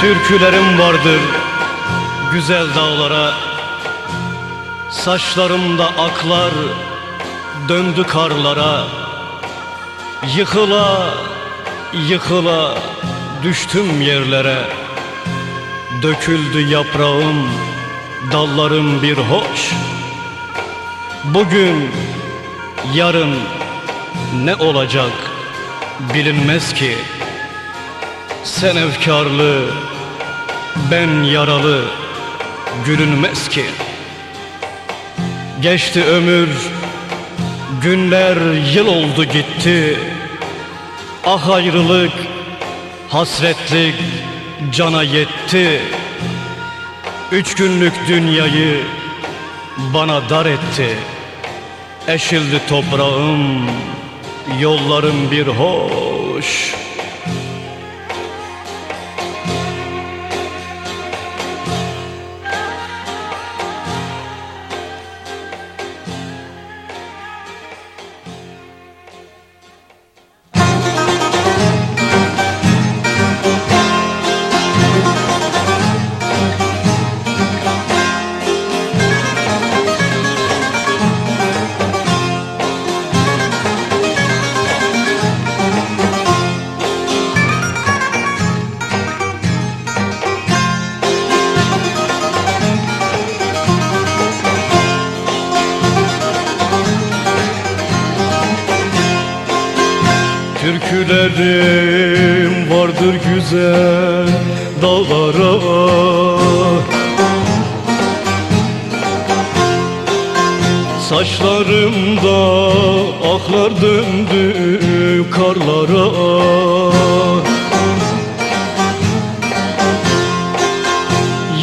Türkülerim vardır güzel dağlara. Saçlarımda aklar döndü karlara. Yıkıla yıkıla düştüm yerlere. Döküldü yaprağım dallarım bir hoş. Bugün yarın ne olacak bilinmez ki. Sen efkarlı ben yaralı gülünmez ki Geçti ömür Günler yıl oldu gitti. Ah ayrılık Hasretlik cana yetti. Üç günlük dünyayı bana dar etti. Eşildi toprağım Yollarım bir hoş Türkülerim vardır güzel dağlara. Saçlarımda aklar döndü karlara.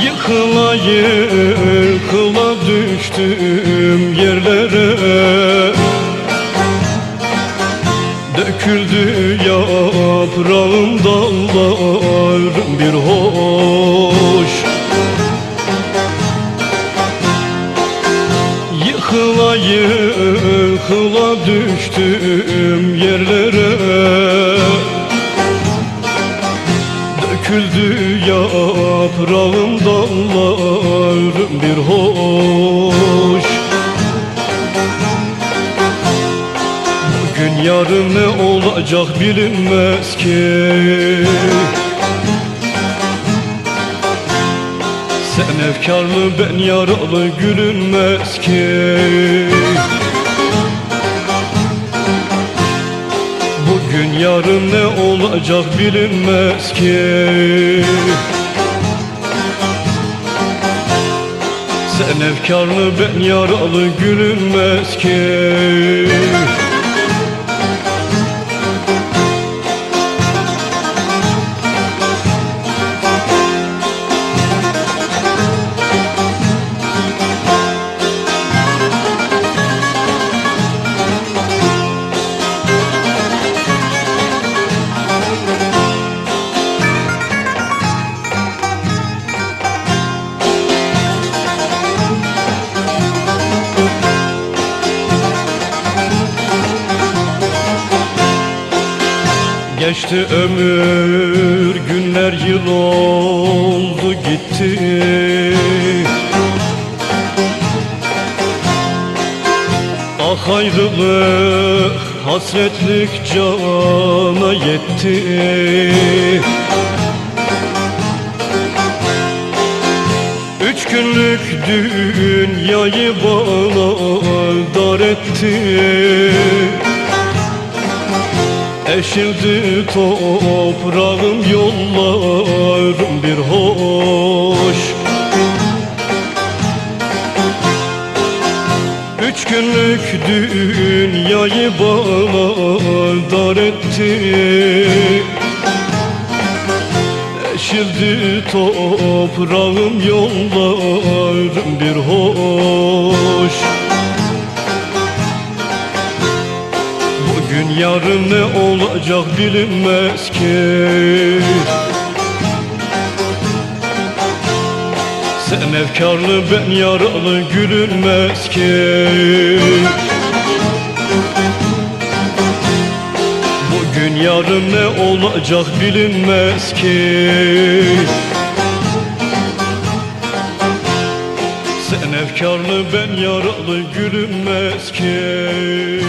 Yıkıla yıkıla düştüm yerlere Döküldü yaprağım dallarım bir hoş. Yıkıla yıkıla düştüm yerlere. Döküldü yaprağım dallarım bir hoş. Yarın ne olacak bilinmez ki. Sen efkarlı ben yaralı gülünmez ki. Bugün yarın ne olacak bilinmez ki. Sen efkarlı ben yaralı gülünmez ki Geçti ömür günler yıl oldu gitti. Ah ayrılık hasretlik cana yetti. Üç günlük dünyayı bana dar etti Eşildi toprağım yollarım bir hoş. Üç günlük dünyayı bana dar etti. Eşildi toprağım yollarım bir hoş Bugün yarın ne olacak bilinmez ki. Sen efkarlı ben yaralı gülünmez ki. Bugün yarın ne olacak bilinmez ki. Sen efkarlı ben yaralı gülünmez ki.